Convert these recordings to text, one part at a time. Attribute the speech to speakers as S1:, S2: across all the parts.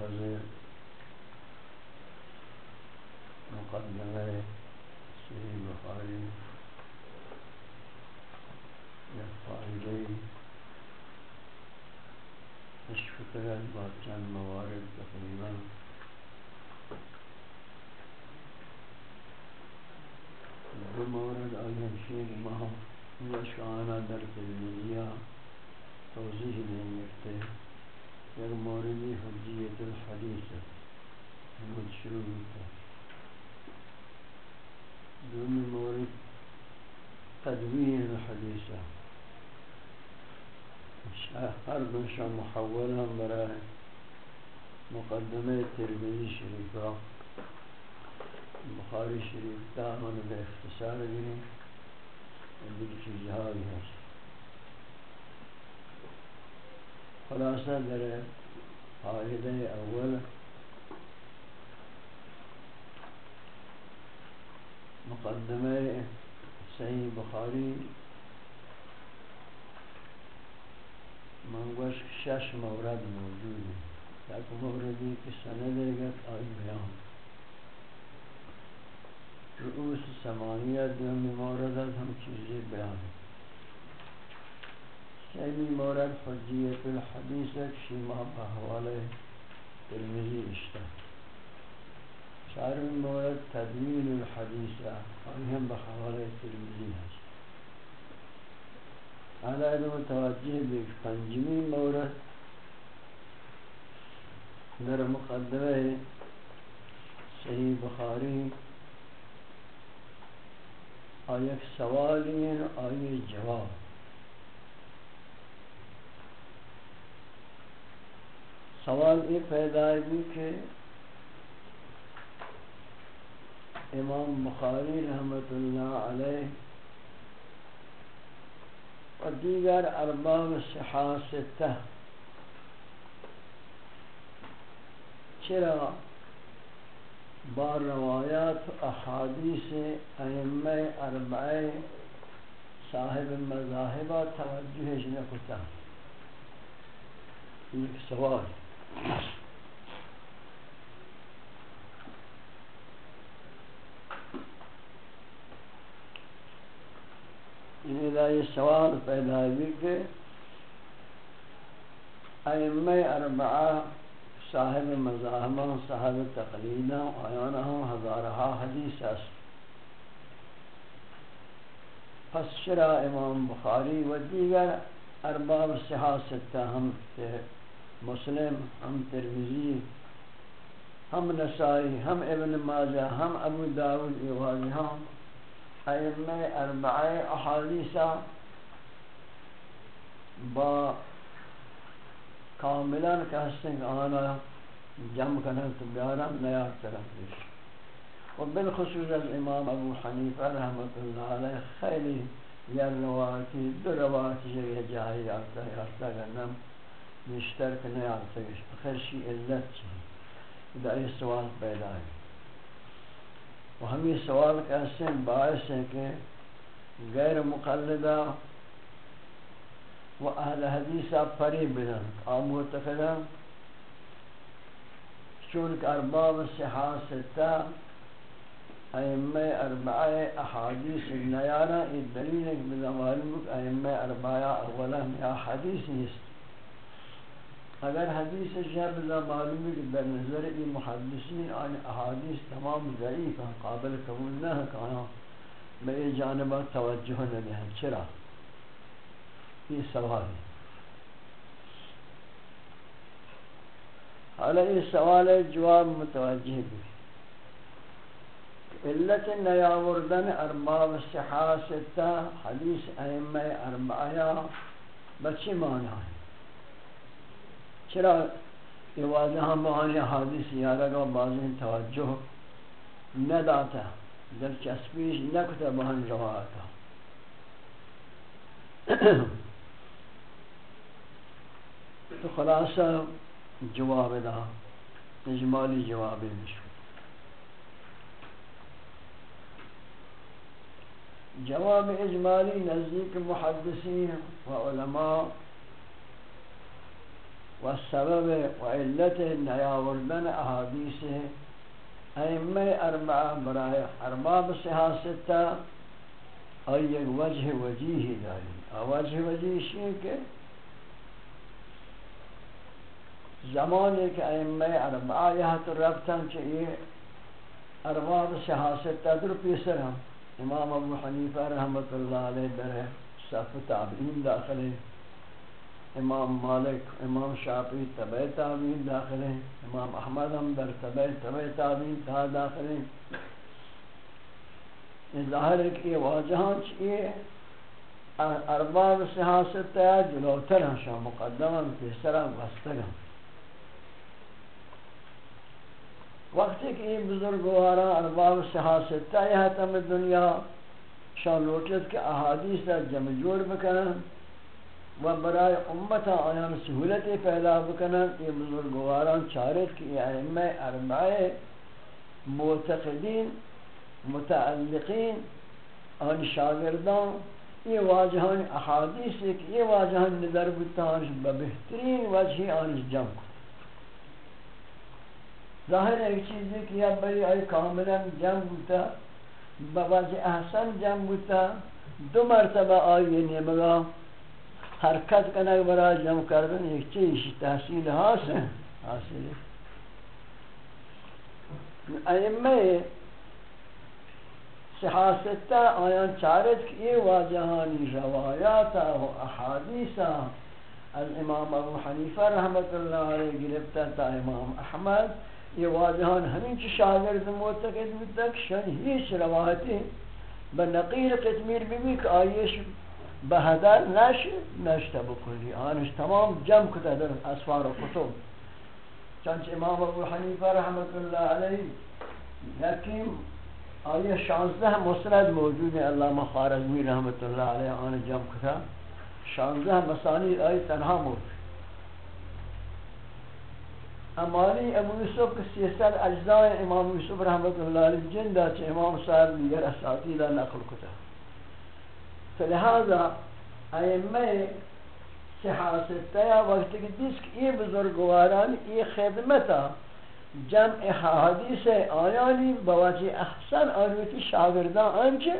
S1: واضح مقدمه صحیح بخاری یک فائده کشف کرد چند موارد تقریباً۔ دو مورد آیم شیر ما وشکانا در تلویزیا توضیح دیں گے المورد حجية الحديث المورد شروع دون المورد تدوين الحديث هر دوشا محولا برای مقدمه ترمذی شریفا بخاری شریف دامن به اختصار گیریم دیگه چیزهایی هست. خلاصہ در فائدہ اول مقدمہ صحیح بخاری منگوش شش مورد موجود ہے یک موردی کی سند گت آئی بیان رؤوس سمانیہ دومی موردت ہم چیزیں بیان ہیں۔ سیمی مورد حجیت الحدیث ایک شیما بحوال ترمیزی اشتا چارمی مورد تدوین الحدیث آئیم بحوال ترمیزی هست. حالا ادو متوجه بیک پنجمی مورد در مقدمه صحیح بخاری آیک سوالی آیه جواب. سوال یہ پیدا ہے کہ امام بخاری رحمت اللہ علیہ و دیگر ارباب صحاستہ چرا بار روایات احادیث ائمہ اربع صاحب مذاہبہ توجہ نکتا ایک سوال یہ سوال پیدا ہوئی کہ ائمہ اربعہ صاحب مذاہبہ صاحب تقلیدہ آیانہ ہزارہا حدیث است۔ پس شرع امام بخاری و دیگر ارباب صحاستہ ہم مسلم، ہم ترمیزی ہم نسائی، ہم ابن ماجہ، ہم ابو داود ایوازی، ہم ائمہ اربعہ احادیثہ با کاملا کہستن آنا جمع کرنے تو بیارا نیا طرف دیش۔ و بالخصوص الامام ابو حنیفہ رحمت اللہ علیہ خیلی یا روایتی دو روایتی جگہ جاہی آتا ہے آتا گرنم بیشتر کہ نہیں آتا ہے بخیر، شی علت چاہیے دا یہ سوال پیدا ہے۔ و ہم یہ سوال کہتے ہیں باعث ہے کہ غیر مقلدہ و اہل حدیثہ پری بدن آم معتقدہ چونکہ ارباب صحاستہ ائمہ اربعہ احادیث نیارہ، یہ دلیل ہے کہ معلوم کہ ائمہ اربعہ اولا یا حدیث نیست۔ اگر حدیث شب لا معلوم ہے کہ در نظر ای محدثین آن احادیث تمام ضعیف ہیں، قابل قبول نہ ہے کہاں میں یہ جانبہ توجہ نہ دیں۔ چرا؟ یہ سوال ہے۔ حالا یہ سوال ہے، جواب متوجہ بھی علت نیاوردن ارباب صحاستہ حدیث ائمہ اربعہ، بچی معنی ہے۔ چرا ہاں یہ واضح معانی حادث یارہ کا بعضی توجہ نہ داتا دلچسپیش نکتا بہن روایتا تو خلاصہ جواب دا، اجمالی جواب مشکل جواب اجمالی نزدیک محدثین و علماء و سبب و علت نیاوردن احادیث ائمہ اربعہ برائے ارباب سیاستہ اور یک وجہ وجیہ داری وجہ وجیہ شیئے کہ زمان ایک ائمہ اربعہ یہاں تو ربطن چاہیے ارباب سیاستہ در پیسر ہم امام ابو حنیفہ رحمت اللہ علیہ در صف تابعین داخل ہے. امام مالک، امام شافعی تبع تابعین داخل ہیں، امام احمد ہم در تبع تبع تابعین تا داخل ہیں۔ ظاہر ہے کہ یہ واجہان چیئے ارباب سیاست ہے جلوتر ہیں، شاہ مقدمہ پیسرہ وستگاں وقتی کہ یہ بزرگوارا ارباب سیاستہ یہ تم دنیا شان لوٹت کے احادیث جمع جوڑ بکنن و برای امتا آیان سہولت پیدا بکنن یہ بزرگواران چارت کی ائمہ اربعہ معتقدین، متعلقین، آن شاگردان یہ واجہان احادیث ایک یہ واجہان نظر بتا آنش بہترین وجہ آنش جمع ظاہر ایک چیز ہے کہ اب بری آئی کاملا جمع بوتا بوجہ احسن جمع بوتا دو مرتبہ آئی نمگا حرکت کنک برا جمع کردن ایک چیز تحصیل حاصل حاصل. ائمہ صحاستہ آیان چارت کی یہ واجہانی روایاتا و احادیثا. از امام ابو حنیفہ رحمت اللہ علیہ گرفتا تا امام احمد. یہ واضحان ہمیں چی شاگرد معتقد بودتا بودک شن ہیچ روایتی بنقیر قتمیر بھی کہ آئیش بہدر نش نشتا بکلی آنش تمام جمع کتا در اسفار و کتب. چنچ امام ابو حنیفہ رحمت اللہ علیہ لیکن آئیہ شانزدہ مسند موجود ہے علامہ خارزمی رحمت اللہ علیہ آن جمع کتا شانزدہ مسانی آئی تنہا موجود امانی ابو یوسف کے سیسر اجزاء امام یوسف رحمت اللہ علیہ جندہ چھ امام صاحب دیگر اساتیدہ نقل کتا فلہذا ائمہ صحاستہ وقت کی دیس کہ یہ بزرگواران یہ خدمتا جمع حدیث آیانی بواجی احسن آنویتی شاگردان انچے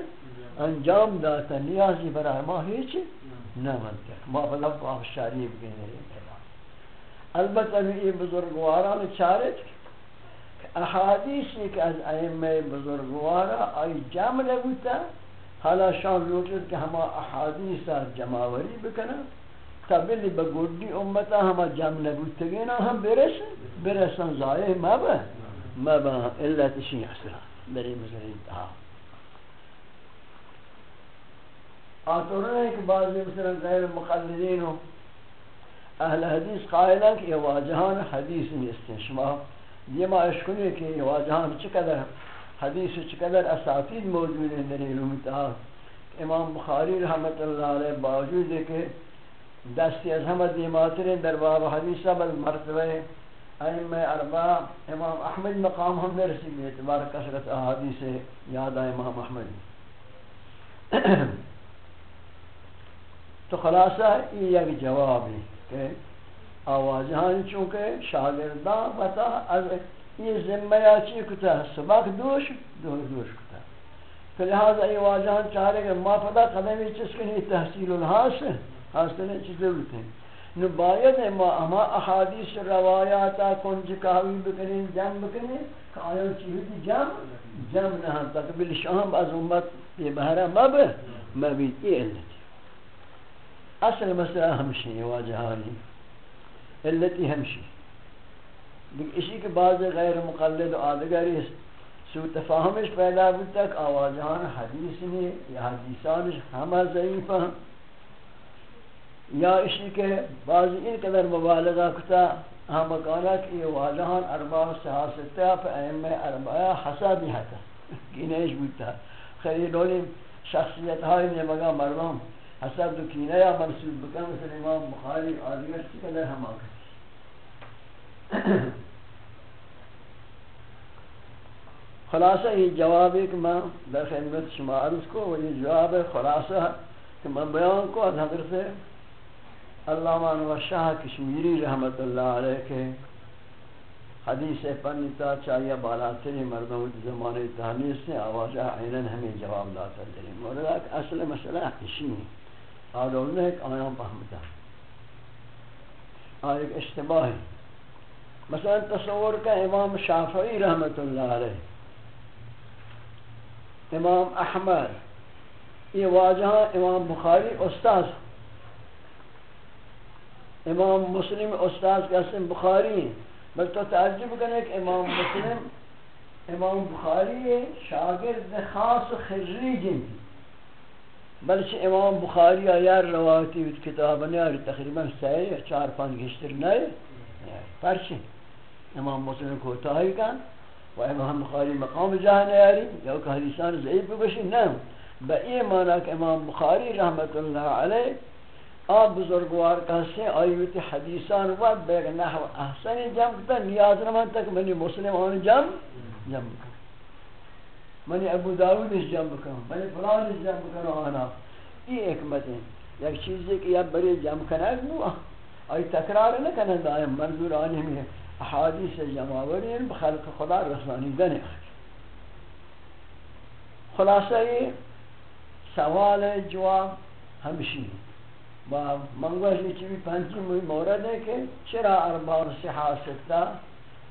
S1: انجام داتا نیازی برای ما ہیچ نمانتے ما فلق و شریف گئنے البتہ یہ بزرگواران چارت احادیثی کہ از ائمہ بزرگوارا آئی جمع لگوتا حالا شان لوٹت کہ ہما احادیثا جمعوری بکنا تبلی بگردی امتا ہما جمع لگوتگینا ہم برسن برسن ضائع مبا مبا اللہ تشیع حسرا بری مزرین تہا آتورنے کہ بعضی مثلا غیر مقلدین ہو اہل حدیث قائلہ کہ یہ واجہان حدیث نیستیں شما یہ ما اشکنی کہ یہ واجہان چقدر حدیث چقدر اساتید موجود ہیں در علوم اتحاد امام بخاری رحمت اللہ علیہ باوجود ہے کہ دستی از ہمہ دیماتر در باب حدیثہ بل مرتبہ ائمہ اربع امام احمد مقام ہم نے رسی اعتبار کثرت احادیث یاد آئے امام احمد. تو خلاصہ یہ ایک جواب ہے کہ آوازہان چونکہ شاگردان بتا از یہ ذمہ یا چی کتا سبق دوش دوش دوش کتا کہ لہذا یہ واجہان چاہرے کہ ما پدا قدمی چیز کنی تحصیل الحاصل حاصل چیز ضرورت ہے۔ نو باید ما اما احادیث روایاتا کنج جی کاوی بکنین جم بکنین کہ آیان چیزی جم جم نہ تک بلشام از امت یہ بہرہ مب مبید یہ علت اصل مسئلہ ہمشی واجہانی علتی ہمشی اسی کے بعد غیر مقلد و آدگری سو تفاہمش پیدا بھی تک آواجہان حدیث نے یا حدیثانش ہمہ ضعیف یا اسی کے بعضی ان قدر مبالغہ کتا ہم مکانا کہ یہ واجہان اربع سیاستہ پہ ائمہ اربعہ حسابی حتا کینیش بودتا خیلی دولی شخصیت ہائی نے مگا مردم حساب دو کینہ یا منصوب بکن، مثل امام بخاری آدگر سی قدر ہم آکر خلاصہ، یہ جواب ہے کہ میں در خدمت شما عرض کو وہ یہ جواب ہے خلاصہ کہ میں بیان کو از حضرت علامہ انور شاہ کشمیری رحمت اللہ علیہ کے حدیث پنتا چاہیے بالاتری مردوں کی زمانے تحلیل سے آوازہ عینن ہمیں جواب لاتا دیں مورد ایک اصل مسئلہ احتشی ہے۔ آدھول نے ایک آیان پہمتا۔ آئے ایک اشتباہ ہے۔ مثلا تصور کا امام شافعی رحمت اللہ علیہ، امام احمد، یہ واجہ امام بخاری استاذ، امام مسلم استاذ کا اسم بخاری بل تو تعجب کرنے کہ امام مسلم، امام بخاری شاگرد خاص خريج بلکہ امام بخاری آیا روایتی کتاب نے تقریباً سہ چار پانچ گشتر نئے، پرچے۔ امام مسلم کو تاہی کن و امام بخاری مقام جہاں نیاری یا کہ حدیثان ضعیف بشی نہ با این معنی کہ امام بخاری رحمت اللہ علیہ آب بزرگوار کہتے ہیں آئیوت حدیثان وقت بیگ نحو احسن جمع کتا نیاز نمان تک منی مسلم آن جمع جمع کتا منی ابو داود اس جمع کتا منی فلان اس جمع کتا آنا۔ یہ حکمت ہے۔ یک چیزی کہ یا بری جمع کنک بوا۔ آئی تکرار نکنن دائم منظور آنی میں احادیث جمعوری ہیں بخلق خدا رسانی دن خلاصہ یہ سوال، جواب ہمشی با منگوش چیوی پنچی موی مورد ہے کہ چرا اربار صحا ستہ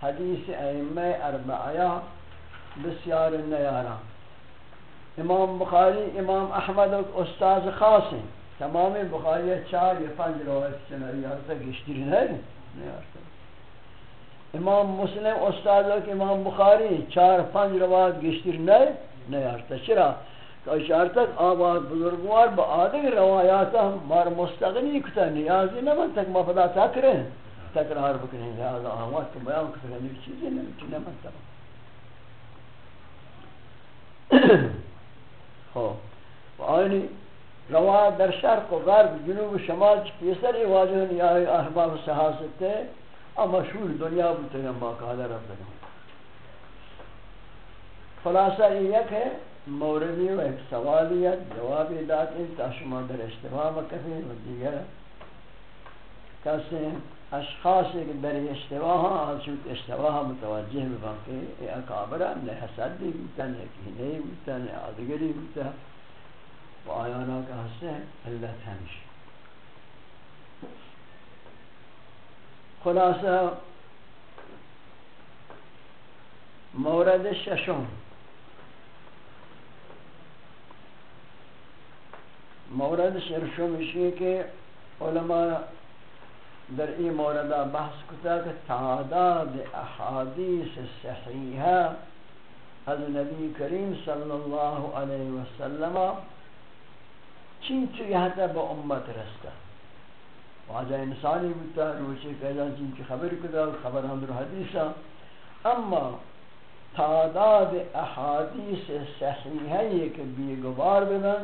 S1: حدیث ائمہ اربعیہ بسیار نیارا امام بخاری، امام احمد استاذ خاص ہیں تمام بخاری چار یا پنج روایت چناری ہر تک گشتری نہیں نیارتا امام مسلم استاد کہ امام بخاری چار پنج روایت گشتر نئے نیارتا چرا۔ کہ اشار تک آباد بزرگوار با آدھے روایات ہم مار مستغنی کتا نیازی نمن تک مفدا تکریں تکرار بکنیں لہذا آمات تو بیان کتا کہ نیو چیزی نمچی نمن تک۔ خوب آئینی روایت در شرق و غرب جنوب و شمال چی پیسر واجہ نیای احباب صحاست ہے مشہور دنیا بوتے ہیں رب لگا خلاصہ یہ ایک ہے، موردی و ایک سوالیت جوابی داتی تاشما در اشتباہ مکفی و دیگر کسی اشخاص ایک در اشتباہ ہاں آسود اشتباہ متوجہ ببان کہ اکابرہ نے حسد بھی بوتا نے کینی بوتا نے آدگری بوتا و آیانا کا حسن اللہ ہمیشہ خلاصہ مورد ششم مورد ششم اسی کہ علماء در این مورد بحث کتا کہ تعداد احادیث صحیحہ از نبی کریم صلی اللہ علیہ وسلم چین چوی حتی با امت رستا واجہ انسانی بودتا روچے قیدان چین کی خبر کدا خبر ہم حدیثا اما تعداد احادیث صحیحہ یہ کہ بیگوار بدن،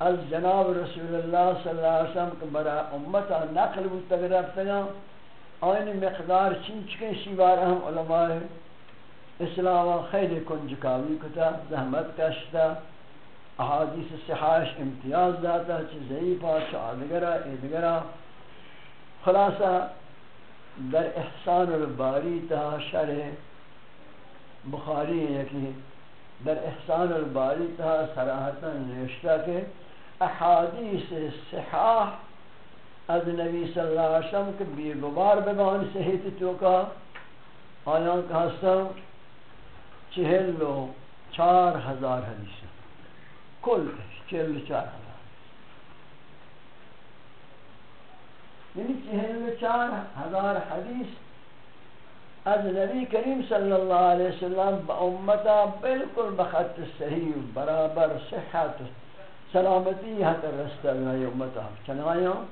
S1: از جناب رسول اللہ صلی اللہ علیہ وسلم کہ برا امتا نقل بودتا گرفتگا آئین مقدار چین چکے شیوار ہم علماء اسلام خیلی کنجکاوی کتا، زحمت کشتا. احادیث صحاش امتیاز داتا چی ضعیفا چی ادگرہ خلاصہ، در احسان الباری تا شرح بخاری ہے کہ در احسان الباری تا صراحتا نوشتا کہ احادیث صحاح از نبی صلی اللہ علیہ وسلم کے بیگبار بگان صحیح توکا آیان کا حسن چہل و چار ہزار حدیث کل چہل چار ہزار۔ یعنی چہل چار ہزار حدیث از نبی کریم صلی اللہ علیہ وسلم با امتا بالکل بخط صحیح برابر صحت سلامتی حتی رستا ہے امتا۔ چنایا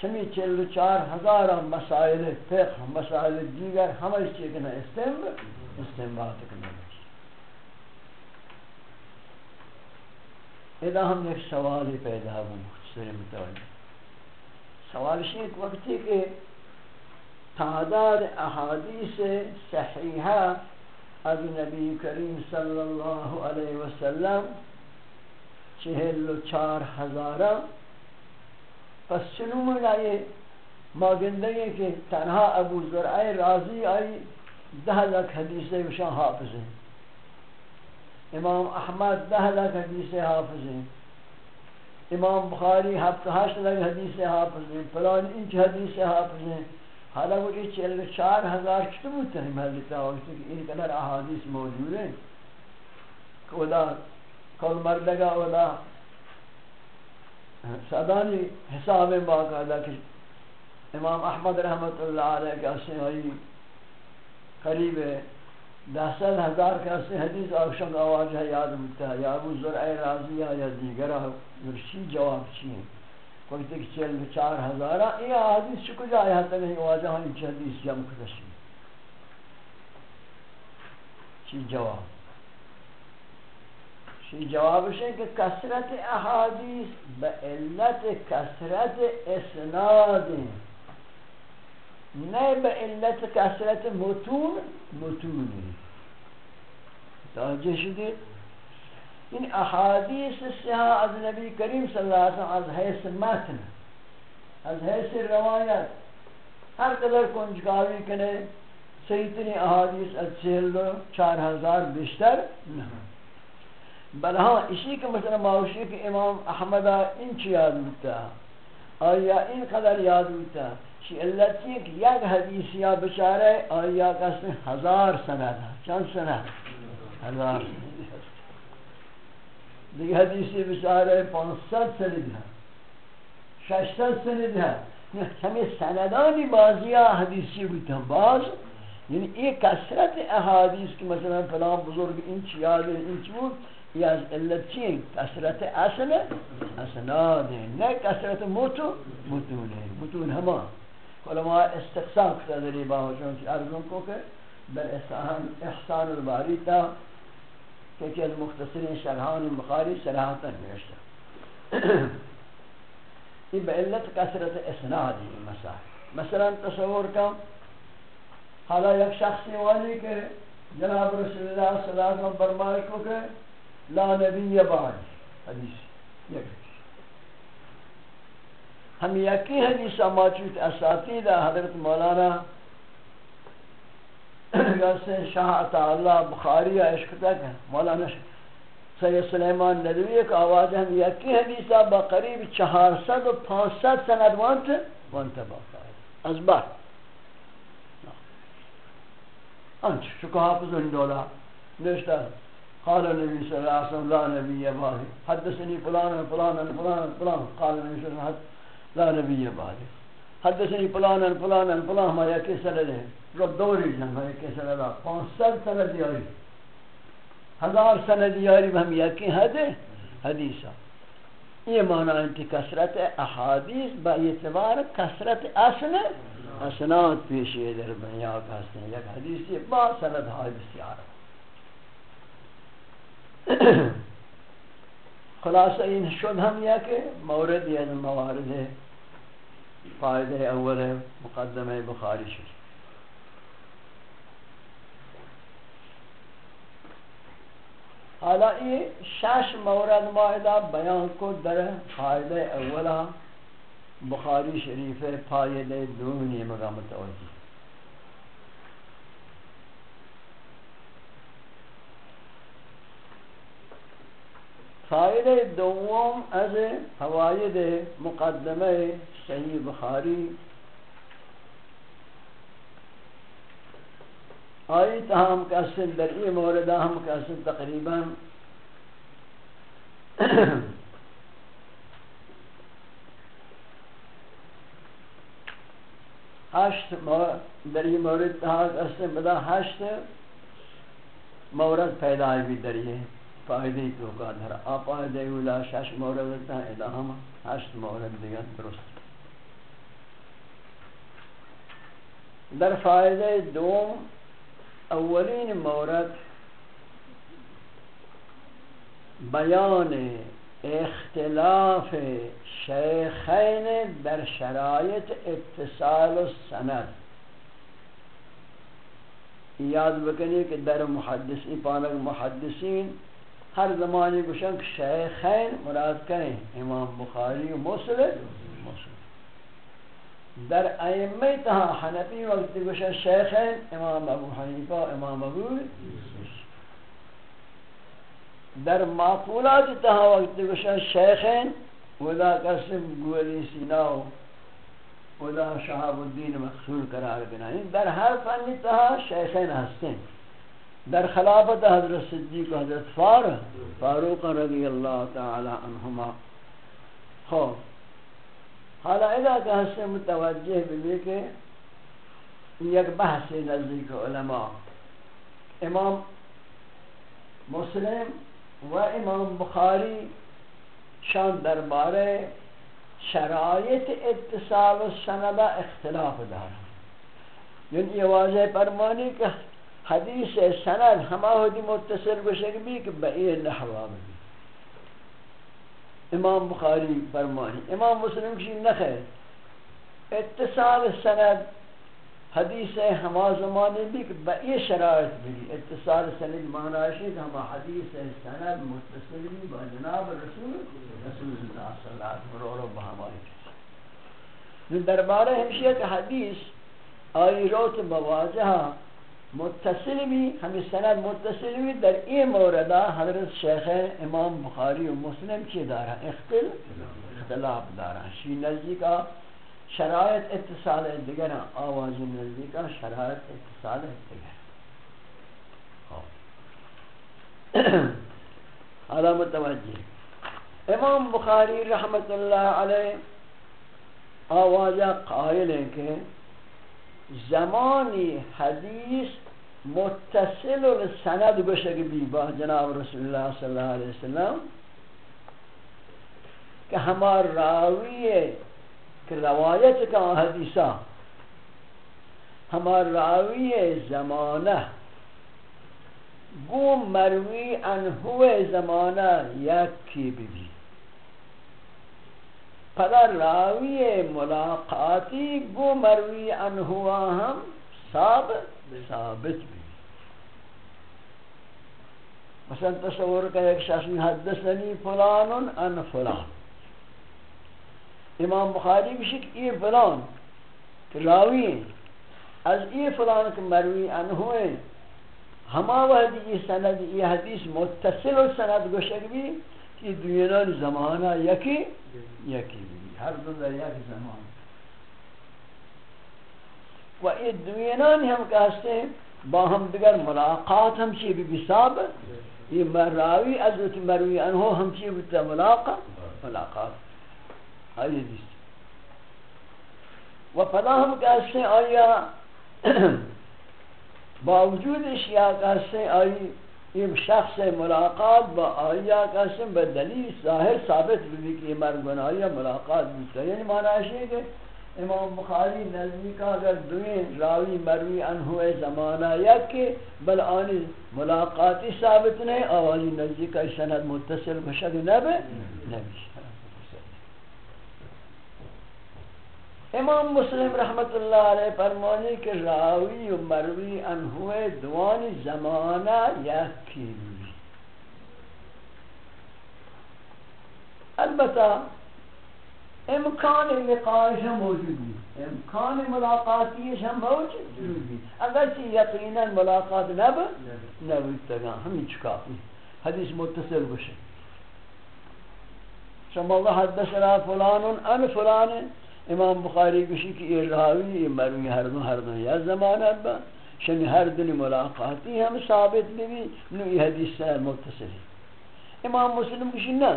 S1: چمی چل چار ہزار مسائل فقہ، مسائل دیگر ہمیں اس چیز کنا استعمال کرنا۔ اذا ہم ایک سوال پیدا ہو مختصر متوجہ سوال شیخ وقتی کہ تعداد احادیث صحیحہ از نبی کریم صلی اللہ علیہ وسلم چہل و چار ہزارہ۔ پس چنو مگائے ما گندگی کہ تنہا ابو ذرعی راضی آئی، دہ لکھ حدیث وشان حافظ ہیں۔ امام احمد دہ لکھ حدیث حافظ ہیں۔ امام بخاری ہفت ہشت لکھ حدیث حافظ ہیں۔ فلان انچ حدیث حافظ ہیں۔ حالا وہ یہ چل چار ہزار چھتو بودتا ہے محلتا ہوتا کہ ان قدر احادیث موجود ہیں۔ کہ ادا کل مردگا ادا سادانی حساب باقاعدہ کہ امام احمد رحمت اللہ علیہ کے اسے ہوئی قریب دہ سال ہزار کے اسے حدیث آوشنگ آواز ہے، یاد ملتا ہے۔ یا ابو ذرعی راضیہ یا دیگرہ ورشی جواب چی کوئی تک چل چار ہزارہ، یہ حدیث چکو جائے حتی نہیں واجہ ہاں انچ حدیث جمع کدشی چی جواب؟ شی جوابش ہے کہ کثرت احادیث با علت کثرت اسناد نہیں با علت کثرت متون متون توجہ شدید۔ ان احادیث سیاہ ہاں از نبی کریم صلی اللہ علیہ وسلم از حیث متن، از حیث روایت۔ ہر قدر کنجگاوی کنے سیتنی احادیث از چہل چار ہزار بیشتر نہیں۔ بل ہاں اسی کے مطلب مثلا معاشی کہ امام احمد ان چی یاد ہوتا آیا ان قدر یاد ہوتا شی اللہ چی کہ یک حدیث یا بچارے آیا کسی ہزار سند چند سند ہزار دیکھ حدیثی بچارے پانسد سند ہے ششتد سند ہے ہمیں سندانی بازی بازیاں حدیثی ہوتا باز یعنی ایک کسرت احادیث کی مثلا فلان بزرگ انچ یاد انچ بود یا از علت چی کسرت اصل، اسناد نه کسرت متو متون ہے متون ہما۔ علماء استقصا کتا دری باہو چونکہ ارزم کو کہ در احسان, احسان الباری تا کہ کہ از مختصرین شرحان بخاری صراحتا نوشتا یہ بعلت کسرت اسناد مسائل. مثلا تصور کم حالا یک شخصی والی کہ جناب رسول اللہ صلی اللہ علیہ وسلم برمائے کو کہ لا نبی بعد. حدیث. یک ہم یکی حدیث موجود اساتید حضرت مولانا سے شاہ عطا اللہ بخاری عشق تک مولانا سید سلیمان ندوی ایک آواز ہم یکی حدیثہ با قریب چہار سد و پانچ سد سند وانت وانت باقا از بار انچ شکو حافظ اندولا۔ نشتہ قال النبي صلى الله عليه وسلم، لا نبي بعد حدثني فلان فلان فلان فلان، قال النبي صلى الله عليه وسلم لا نبي بعد حدثني فلان فلان فلان ما يكي سند ہے رب دوری جن ما يكي سند 500 سند یاری ہزار سند یاری ہم یکی حد حدیثہ۔ یہ معنی انتی کثرت احادیث با اعتبار کثرت اصل اسناد پیشی در بنیاد ہستیں یک حدیثی با سند حادثی آرہا خلاصہ این شد ہم یا کہ مورد یا موارد ہے فائدہ اول ہے، مقدمہ بخاری شد حالا یہ شش مورد معاہدہ بیان کو در فائدہ اولا بخاری شریف فائدہ دونی مقام متوجہ فائدہ دوم از فواید مقدمہ صحیح بخاری آئی تاہم کسن در ای موردہ ہم کسن تقریباً ہشت در ای مورد تاہم کسن بدا ہشت مورد پیدا بھی در یہ فائدہ تو کا در آپ فائدہ اولا شش مورد تا الہام ہشت مورد دیگر درست۔ در فائدہ دوم اولین مورد بیان اختلاف شیخین در شرائط اتصال و سند. یاد بکنی کہ در محدثی پانک محدثین ہر زمانے گوشن کہ شیخین مراد کریں امام بخاری و مسلم. در ائمه تها حنفی وقت گوشن شیخین، امام ابو حنیفہ، امام ابو در معقولات تها وقت گوشن شیخین ودا قسم گولی سیناو ودا شہاب الدین مخصول قرار بنائیں یعنی در ہر فنی تها شیخین ہستیں در خلافت حضرت صدیق و حضرت فاروق فاروق رضی اللہ تعالی عنہما. خوب حالا اذا کہ ہستے متوجہ بھی کہ یک بحث نزدیک علماء امام مسلم و امام بخاری شان دربارے شرائط اتصال و سندہ اختلاف دار یعنی یہ واضح فرمانی کہ حدیث سند ہما ہوتی متصل بشک بھی کہ بئی نحوہ بھی امام بخاری فرمانی امام مسلم کی نخیر اتصال سند، حدیث ہما زمانے بھی کہ بئی شرائط بھی۔ اتصال سند معنی کہ ہما حدیث سند متصل بھی با جناب رسول رسول اللہ صلی اللہ علیہ وسلم رو رو بہمائی دربارہ ہمشیہ کہ حدیث آئی روت بواجہا متصل بھی ہمیں سند متصل بھی در این موردہ حضرت شیخ امام بخاری و مسلم چی دارا؟ اختل اختلاف دارا. شی نزدی کا شرائط اتصال دیگر، آواز نزدی کا شرائط اتصال دیگر. حالا متوجہ. امام بخاری رحمت اللہ علیہ آوازہ قائل ہیں کہ زمانی حدیث متصل السند گوشگ بی با جناب رسول اللہ صلی اللہ علیہ وسلم کہ ہمار راوی کہ روایت کا حدیثہ ہمار راوی زمانہ گو مروی انہو زمانہ یکی بھی پدر راوی ملاقاتی گو مروی انہوا ہم ثابت ثابت بھی مثلا تصور کا ایک شخص حدثنی فلان ان فلان۔ امام بخاری بشک یہ فلان راوی ہیں۔ از یہ فلان کہ مروی انہو ہیں ہما وحدی یہ سند، یہ حدیث متصل و سند گوشک بھی کہ دوینان زمانہ یکی یکی بھی۔ ہر دو در یک زمان۔ و یہ دوینان ہم کہتے ہیں، با ہم دیگر ملاقات ہم چی بھی بساب یہ مراوی عزت مروی انہو ہم چی بھی ملاقات ملاقات آئیے دیست و پدا ہم کہتے ہیں آیا باوجود اشیاء کہتے ہیں آئی یہ شخص ملاقات با آیا قسم با دلیل ظاہر ثابت بھی کہ مرگن آیا ملاقات بھی یعنی معنی ہے کہ امام بخاری نظمی کا اگر دوین راوی مروی انہو زمانہ یک کہ بل آنی ملاقاتی ثابت نہیں آوالی نزدی کا سند متصل بشد نبی نبی امام مسلم رحمت اللہ علیہ فرمانی کہ راوی و مروی انہوے دوانی زمانہ یکی البتہ امکان لقائش ہم موجود بھی امکان ملاقاتیش ہم موجود بھی اگر چی یقینا ملاقات نب نبیت تگا ہمیں چکا حدیث متصل بشے شما اللہ حدثنا فلان ان فلان. امام بخاری کشی کہ یہ راوی یہ مروی ہر دو ہر دو یا زمانہ با. شنی ہر دن ملاقاتی ہم ثابت بھی نو یہ حدیث متصل. ہے امام مسلم کشی نا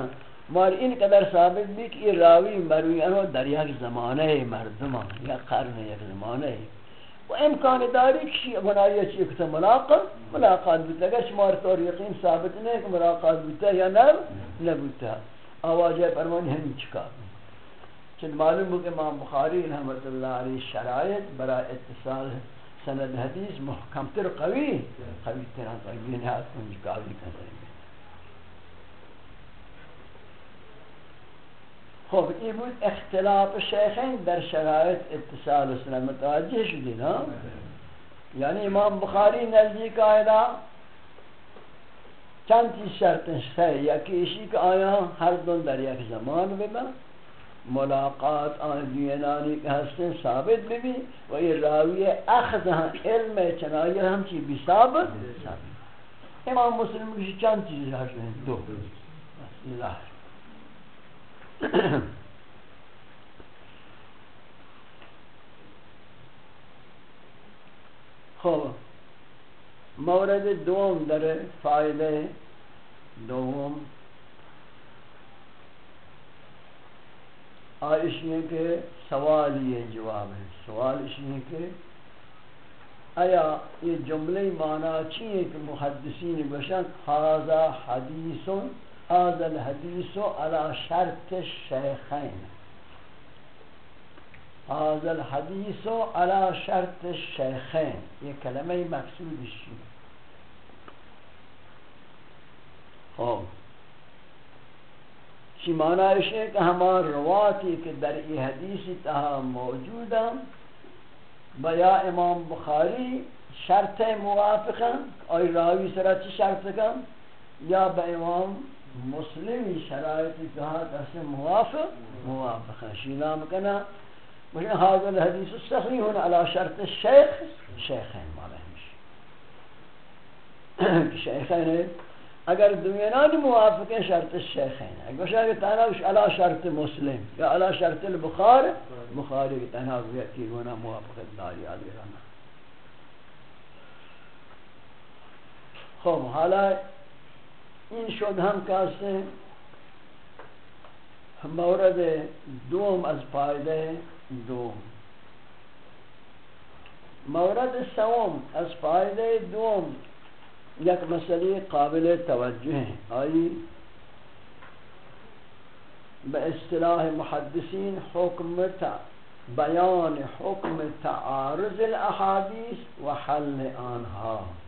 S1: مار ان قدر ثابت بھی کہ یہ راوی مروی انو در یک زمانہ ہے مردمان یا قرن، یک زمانہ ہے و امکان داری کشی بنایی چی کتا ملاقات ملاقات بیتا اگر شمار طور یقین ثابت نہیں کہ ملاقات بیتا یا نب نبوتا آواز پرمانی ہمیں چکا چند معلوم ہو کہ امام بخاری رحمت اللہ علیہ شرائط برای اتصال سند حدیث محکم تر قوی قوی تر قوی نهایت کنجکاوی کریں گے خب این بود اختلاف شیخین در شرائط اتصال سند متوجه شدین ها یعنی امام بخاری نزدیک آئیدا چند چیز شرطش ہے یکی اشی کہ آیا ہر دن در یک زمان ببا ملاقات آن دینانی کے ہستے ثابت بھی و یہ راوی اخذ علم چنائی ہم چی بھی ثابت؟ امام مسلم کی چند چیز ہیں دو. اللہ خب، مورد دوم در فائدہ دوم آئیش یہ کہ سوال یہ جواب ہے۔ سوال اس یہ کہ آیا یہ جملے معنی چیئے کہ محدثین بشن حاضا حدیث حاضا الحدیث على شرط الشیخین حاضا الحدیث على شرط الشیخین یہ کلمہ مقصود شیئے خوب چی معنی ہے کہ ہمار رواتی کہ در ای حدیثی تہا موجودا بیا امام بخاری شرط موافقا اور راوی سرا چی شرط کن یا با امام مسلمی شرائطی کہا کہ موافق موافق ہے شیلام کنا مجھے حاضر هذا الحديث ہونا على شرط الشيخ شيخين مالا ہمشی شیخ ہے اگر دوینان موافق ہیں شرط الشیخین اگر شاید تانا اس علا شرط مسلم. یا علا شرط البخار بخاری تنها ویتی ہونا موافق داری علی رانا خب حالا این شد هم کاسه مورد دوم از فایده دوم۔ مورد سوم از فایده دوم یک مسئلے قابل توجہ ہیں۔ آئی باصطلاح محدثین حکم بیان حکم تعارض الاحادیث و حل آنها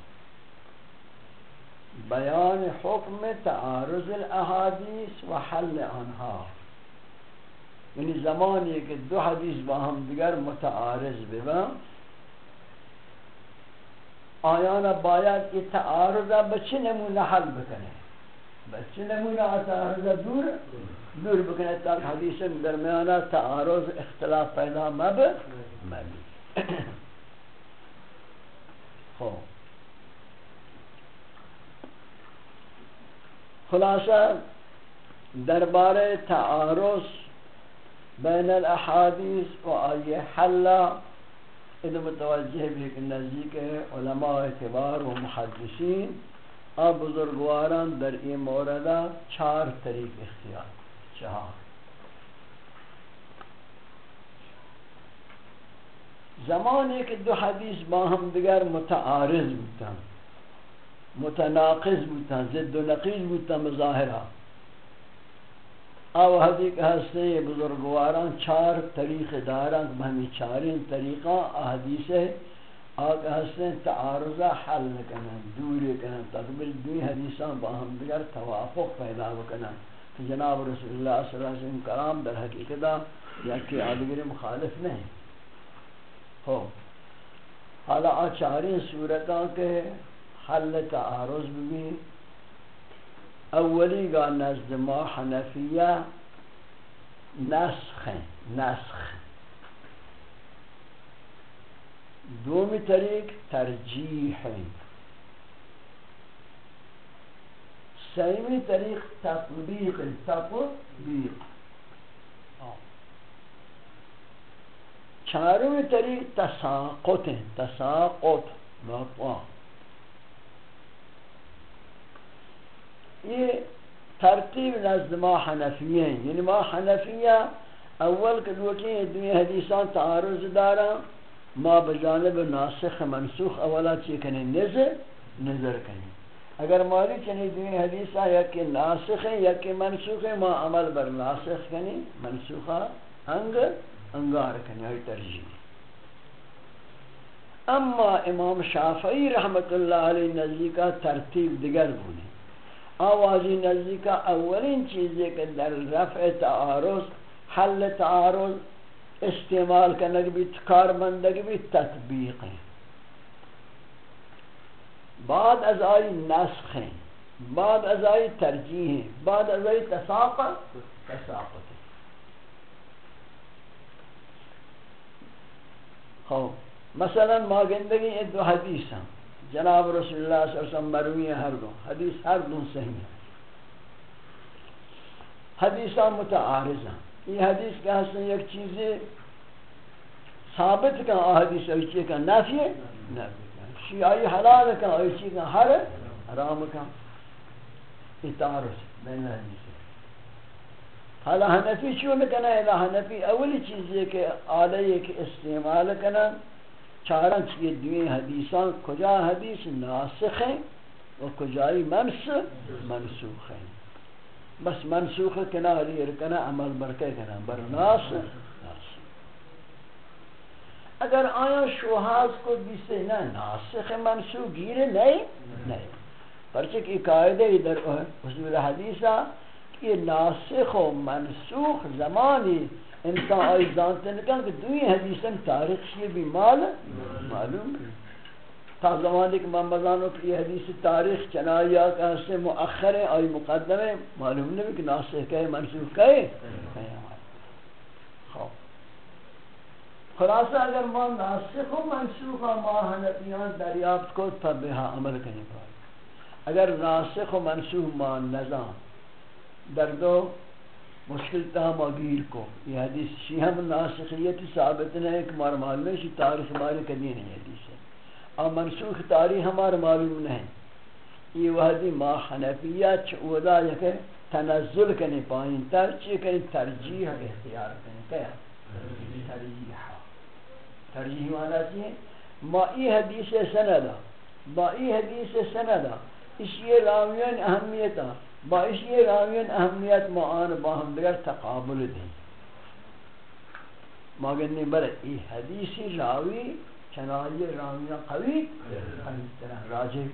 S1: بیان حکم تعارض الاحادیث و حل آنها. یعنی زمانی کہ دو حدیث با ہم دیگر متعارض ببن آیانا باید ای تعارضا بچه نمونه حل بکنه؟ بچه نمونه تعارضا دور؟ دور بکنه تا حدیث درمیانا تعارض اختلاف پیدا مب مبی خب. خلاصہ درباره تعارض بین الاحادیث و آیه حلا ادھا متوجہ بھی کہ نزدیک علماء اعتبار و محدثین اب بزرگواران در این موردہ چار طریق اختیار. چار زمان ایک دو حدیث با ہم دیگر متعارض بودتا متناقض بودتا زد و نقیض بودتا مظاہرہ او حدیق ہستے بزرگواران چار طریق داران ہمیں چارین طریقہ احادیث ہے. آگ ہستے تعارضہ حل کنن دور کنن تقبل دوی حدیثان باہم دیگر توافق پیدا کنن کہ جناب رسول اللہ صلی اللہ علیہ وسلم کرام در حقیقتہ یا کہ آدگر مخالف نہیں. ہو حالا آچارین صورتاں کے حل تعارض بھی اولی گا نزد ما حنفیہ نسخ نسخ. دومی طریق ترجیح. سیمی طریق تطبیق تطبیق. چارمی طریق تساقط تساقط تساقط. یہ ترتیب نزد ما حنفیہ ہیں. یعنی ما حنفیہ اول کے لوٹی دنیا حدیثان تعارض دارا ما بجانب ناسخ منسوخ اولا چی کنیں نظر نظر کنیں اگر مالی چنی دنیا حدیثہ یا کہ ناسخ ہیں یا کہ منسوخ ہیں، ما عمل بر ناسخ کنیں منسوخہ انگ، انگار کنی آئی یعنی ترجیح. اما امام شافعی رحمت اللہ علیہ نزدی کا ترتیب دیگر بودی آوازی نزدی کا اولین چیزیں کہ در رفع تعارض حل تعارض استعمال کرنے بھی کارمندگی بھی تطبیق. ہیں بعد از آئی نسخ ہیں بعد از آئی ترجیح ہیں بعد از آئی تساقت تساقت ہیں خوب مثلا ما گندگی این دو حدیث ہیں جناب رسول اللہ صلی اللہ علیہ وسلم مروی ہیں ہر دو، حدیث ہر دو صحیح ہیں۔ حدیثہ متعارض ہیں یہ حدیث کا حسن ایک چیز ثابت کا حدیث ایچی کا نفی نفی شیعی حلال کا ایچی کا حر حرام کا اتعارض بین حدیث۔ حالا حنفی چون کنا ہے؟ حنفی اولی چیز یہ کہ آلے کہ استعمال کنا چارن چیئے دوئے حدیثان کجا حدیث ناسخ ہیں و کجای منس، منسوخ ہیں؟ بس منسوخ کناری رکنا عمل برکے کنا برناس ناس اگر آیا شوحاز کو بیسے نا ناسخ منسوخ گیرے نہیں نہیں۔ پرچہ کی قائدہ ادھر حضور حدیثہ کہ ناسخ و منسوخ زمانی انسان آئی زانتے نکن کہ دوئی حدیثن تاریخ شیئے بھی مال معلوم تا زمانے کہ من بزانو کہ یہ حدیث تاریخ چنائی آکا سے مؤخر ہے آئی مقدم ہے معلوم نہیں کہ ناسخ کہے منسوخ کہے۔ خلاصہ اگر ما ناسخ و منسوخ ما حنفیان دریافت کو تب بہا عمل کرنے پائے۔ اگر ناسخ و منسوخ ما نظام۔ در دو مشکل تا مغیر کو۔ یہ حدیث شیعہ ناسخیت ثابت نہیں کہ مار معلوم ہے تاریخ ہمارے کبھی نہیں حدیث ہے۔ اور منسوخ تاریخ ہمارا معلوم نہیں۔ یہ وحدی ما حنفیہ چودا یک تنزل کرنے پائیں تر چی کرنے، ترجیح اختیار کرنے۔ کیا؟ ترجیح۔ ترجیح مانا چیئے ما ای حدیث سندا با ای حدیث سندا اس یہ راویان اہمیتا با اس یہ راویان اہمیت ما آن با ہم دیگر تقابل دیں۔ ما گندیں برے ای حدیثی راوی چنائی رامیہ قوی قوی طرح راجع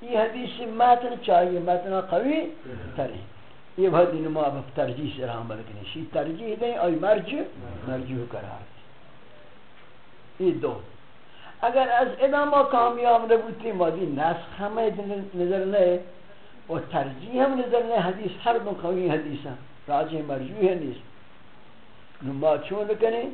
S1: یہ حدیث متن چاہیے متن قوی ترین۔ یہ بہت دن اب ترجیح سے رحم بلکنے شی ترجیح دیں اور مرجع مرجع قرار۔ دیں یہ دو۔ اگر از ادامہ کامیاب نبوتی مادی نسخ ہمیں نظر نہیں اور ترجیح ہم نظر نہیں حدیث، ہر دن قوی حدیث ہیں۔ راجع مرجع ہے نیست نما چون کریں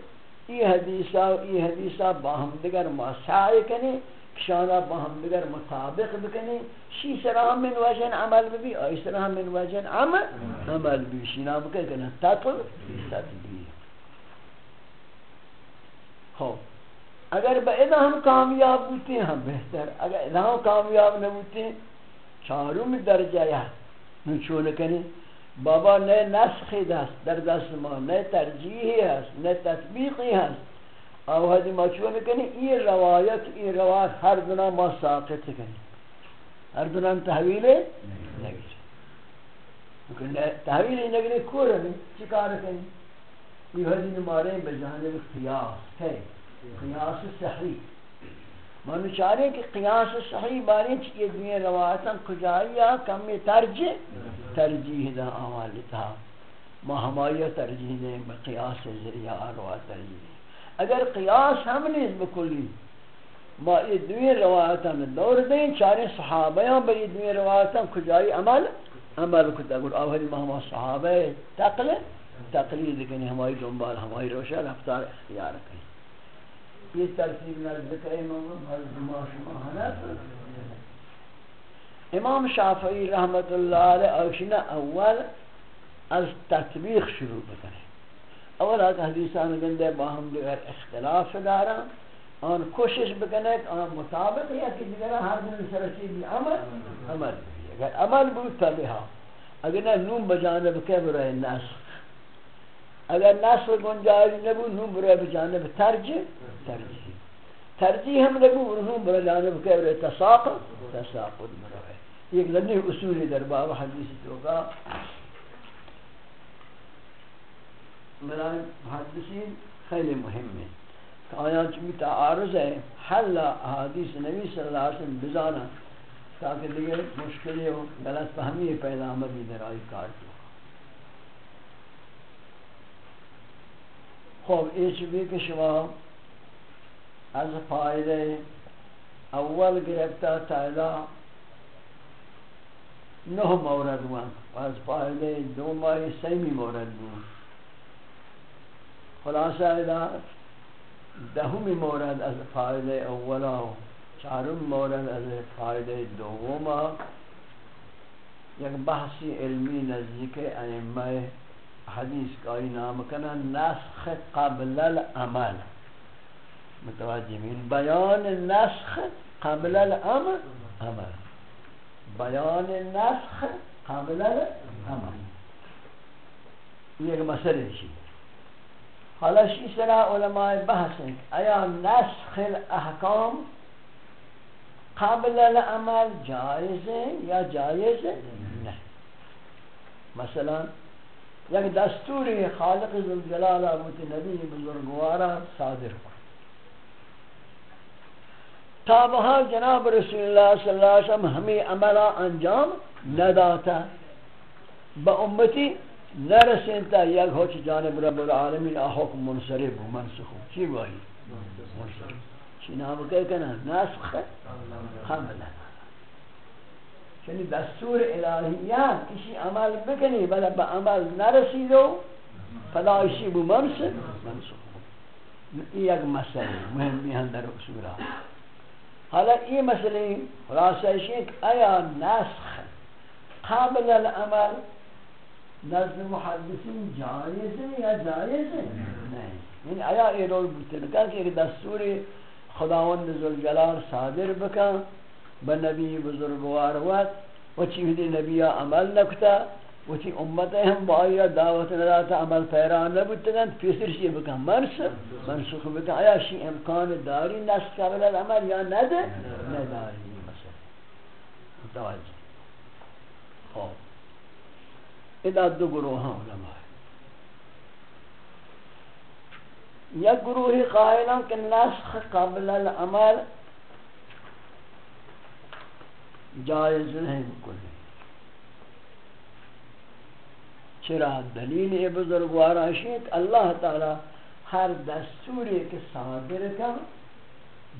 S1: ای حدیثا و ای حدیثا با هم دیگر مساعی کنی کشانا با هم دیگر مطابق بکنی شی سرا من وجن عمل ببی، آئی سرا من وجن عمل عمل ببی شینا بکنی کنی تطل تطبیق۔ خب، اگر با ادا ہم کامیاب بوتے ہیں، ہم بہتر۔ اگر ادا ہم کامیاب نہ بوتے ہیں چاروں درجہ یا نچون کنی بابا نئے نسخی دست در دست ما نئے ترجیحی هست نئے تطبیقی هست. او حدی ما چون کنی این روایت این روایت هر دنا ما ساقط کنی هر دنا تحویل نگیش تحویل نگیش کورنی چی کار کنی یہ حدی نمارے بجانب قیاس ہے قیاس صحیح. من کہ قیاس صحیح بارے یہ دنیا روایتاں کجائیا کم ترجیح ترجیح دا آوال تھا۔ ما ہمایا ترجیح دیں بقیاس ذریعہ آروا ترجیح اگر قیاس ہم نیز بکلی ما یہ دوی روایتاں دور دیں، چارے صحابیاں بری دوی روایتاں کجائی عمل عمل کتا گر آوہلی ما ہما صحابہ تقل تقلید کنی ہماری دنبال ہماری روشہ رفتار اختیار کنی یہ ترتیب نزدک امام شما حنف امام شافعی رحمت اللہ علیہ اوشنا اول از تطبیق شروع بکنے اول آج حدیثان گندے باہم دیگر اختلاف دارا آن کوشش بکنے آن مطابق یا کہ دیگر ہر دن سرسی بھی عمل عمل اگر عمل بود تبیہا اگر نہ نوم بجانب کے برای نسخ. اگر نسخ گنجائز نبود نوم برای بجانب ترجیح. ترجیح. ترجیح ہم لگو، انہوں برا جانب کہ برے تساقط تساقط برا ہے ایک لنی اصول در باب حدیث تو کا برای محدثین خیلی مهمه که آیا چمی تعارض ہے، حل حدیث نبی صلی اللہ علیہ وسلم بزانا، تاکہ دیگر مشکلی و غلط فهمی پیدا آمدی در آئی کار کی خوب ایچ بھی کہ شما از فائدہ اول گرفتا تایلا نه مورد وان و از فائده دو ماهی سیمی مورد بود خلاصه ادا دهمی مورد از فائده اولا و چهارم مورد از فائده دوما۔ یک بحثی علمی نزدیک ائمه حدیث کا نام کنا نسخ قبل العمل۔ متوجه مین بیان نسخ قبل العمل عمل بیان نسخ قبل العمل یہ مسئلہ ہے حالا شی سرا علماء بحث ہیں ایا نسخ الاحکام قبل العمل جائز ہے یا جائز نہیں مثلا یک دستوری خالق ذوالجلال ابوت نبی بزرگوارا صادر کو تا بہا جناب رسول اللہ صلی اللہ علیہ وسلم ہمیں عملہ انجام نداتا۔ با امتی نرسینتا یک ہوچ جانب رب العالمین حکم منصرف و منسخو چی بائی چی نام کہے کنا ناسخ حملہ۔ چنی دستور الہیات کسی عمل بکنی بلا با عمل نرسیدو فدایشی بو منسخ منسخ یہ ایک مسئلہ مهمی ہم در اصولہ حالا این مسئله خلاصش یک آیا نسخ قابل العمل نزد محدثین جایزه یا جایزه؟ نه. این آیا این رول بودن که یک دستور خداوند ذوالجلال صادر بکن به نبی بزرگوار وقت و چی نبی عمل نکتا وتی امت ہم بایا دعوت نداتا عمل پیران نبودتگن پیسر شی بکن مرس منسوخ بکن، آیا شی امکان داری نسخ قبل العمل یا نده نداری. مثلا متوجه خوب ادا دو گروه ها ہاں، علماء. یک گروهی قائلان که نسخ قبل العمل جائز نہیں بکلی چرا دلیل ای بزرگوار آشید؟ اللہ تعالی ہر دستوری کے صادر کا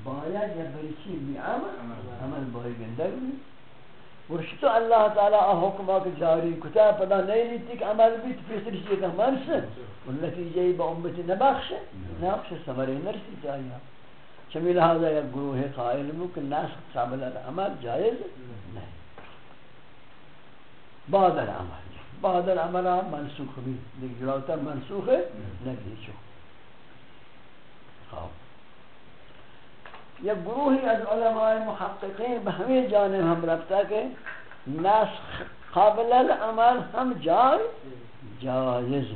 S1: باید یا بریچی بھی عمل عمل بائی گندر بھی ورشتو اللہ تعالی حکمہ کے جاری کتا پدا نہیں لیتی کہ عمل بھی تفسر شیئے کہ منس والنتیجہ با امتی نبخش نبخش سمری نرسی چاہیا چمی لہذا یک گروہ قائل مو کہ نسخ قابل العمل جائز نہیں. بعد العمل بعد العمل منسوخ بھی دیکھ جلوتر منسوخ نہیں چھو خواب یہ گروہی از علماء محققین بہمی جانب ہم رفتا کہ نسخ قبل العمل ہم جائے جائز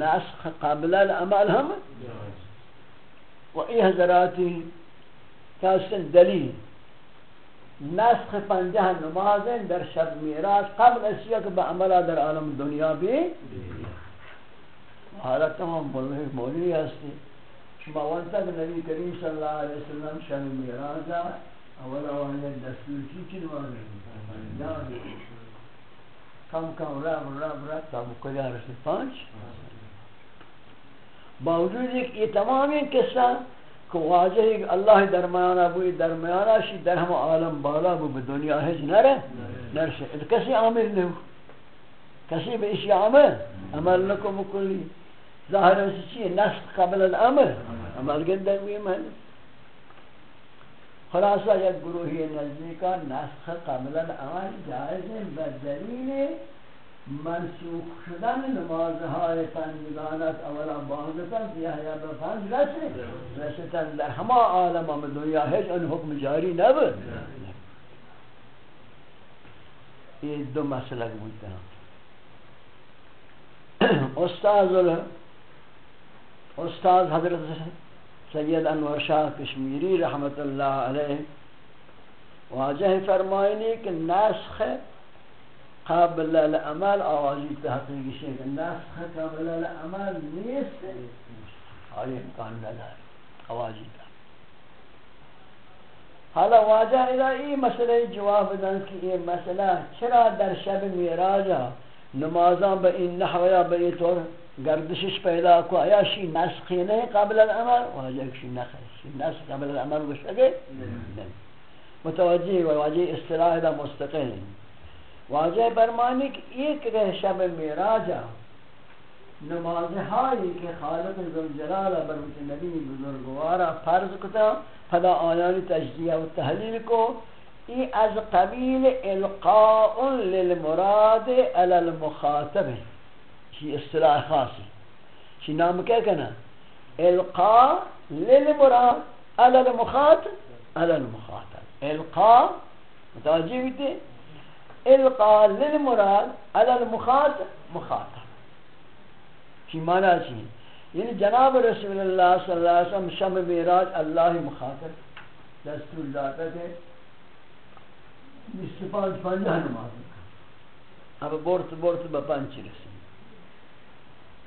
S1: نسخ قبل العمل ہم و ای حضراتی کاسن دلیل۔ نسخ پنجه نماز در شب میراج قبل از که به عمله در عالم دنیا بی حالا تمام بلوه مولی هستی. شما وانتا که نبی کریم صلی اللہ علیہ وسلم شب میراج اول اول دستور چی چی نماز کم کم رب رب رب. تا مکجا رسید پانچ. باوجود ایک یہ تمام قصہ کہ واجہ ہے اللہ درمیانہ بوئی، درمیانہ شی در ہم عالم بالا بو بدنیا ہج نرے نرشے کسی عامل نہیں کسی بے اشی عامل. عمل لکم کلی. ظاہر ہے چیئے؟ نسخ قبل العمل. عمل گندر بھی محل خلاصہ، یک گروہی نزدیکا نسخ قبل العمل جائز بدلیل منسوخ شدن نمازهای پنجگانت اولا بازتن یحیی به پنج رسه. رسیتن در همه عالم هم دنیا هیچ ان حکم جاری نبود. یہ دو مسئلہ بودتا استاذ استاذ حضرت سید انور شاہ کشمیری رحمت اللہ علیہ واجہ فرمائنی کہ نسخ قابل للعمل آوازی تحقیق شد نسخ قابل للعمل نیست آیا آه، امکان نداره آوازی حالا واجه إلى این مسئلة جواب دن که این مسئلة. چرا در شب میراج نمازان به این نحو یا به این طور گردشش پیدا کو؟ آیا شی نسخی نه قبل العمل؟ واجه شی نخیر شی نسخ قبل الامر العمل نه. متوجه و واجه اصطلاح دا مستقل. واجہ برمانی کہ ایک رہ شب میراجا نماز ہائی کہ خالق ذوالجلال برمت نبی بزرگوارا فرض کتا فدا آیان تجزیہ و تحلیل کو۔ ای از قبیل القاء للمراد علی المخاطب۔ شی اصطلاح خاصی شی نام کیا کنا القاء للمراد علی المخاطب علی المخاطب۔ القاء، متوجہ بیتے القاء للمراد، على المخاطب، مخاطب. کی معنی چی یعنی جناب رسول اللہ صلی اللہ علیہ وسلم شب میراج اللہ مخاطب، دستور داتا کہ بیس پانچ پنجہ نماز اب بورت بورت با پنچ رسی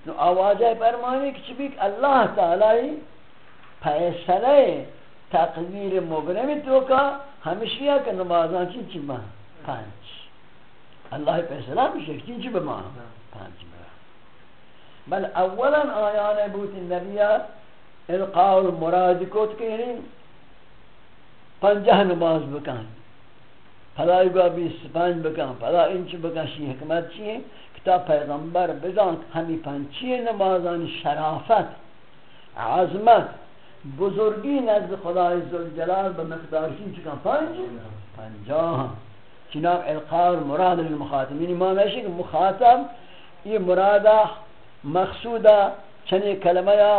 S1: نو آواجہ فرمانی کہ چبیک اللہ تعالی فیصلہ تقدیر مبرمی تو کا ہمیشہ کہ نمازان چی چی پنچ اللہ فیصلہ میشه چی به ما پنج بل اولا آیان بود النبی القاء المراد کوت کہ یعنی پنجہ نماز بکن پدا یگا بیس پنج بکن پدا انچ بکن شی حکمت چیه کتاب پیغمبر بزان ہمی پنچی نمازان شرافت، عظمت، بزرگی نزد خدای ذوالجلال به مقدار چی چکن پنج پنجاه چناب القار مراد للمخاطب یعنی ما ہے کہ مخاطب، یہ مرادہ مقصودہ چنی کلمہ یا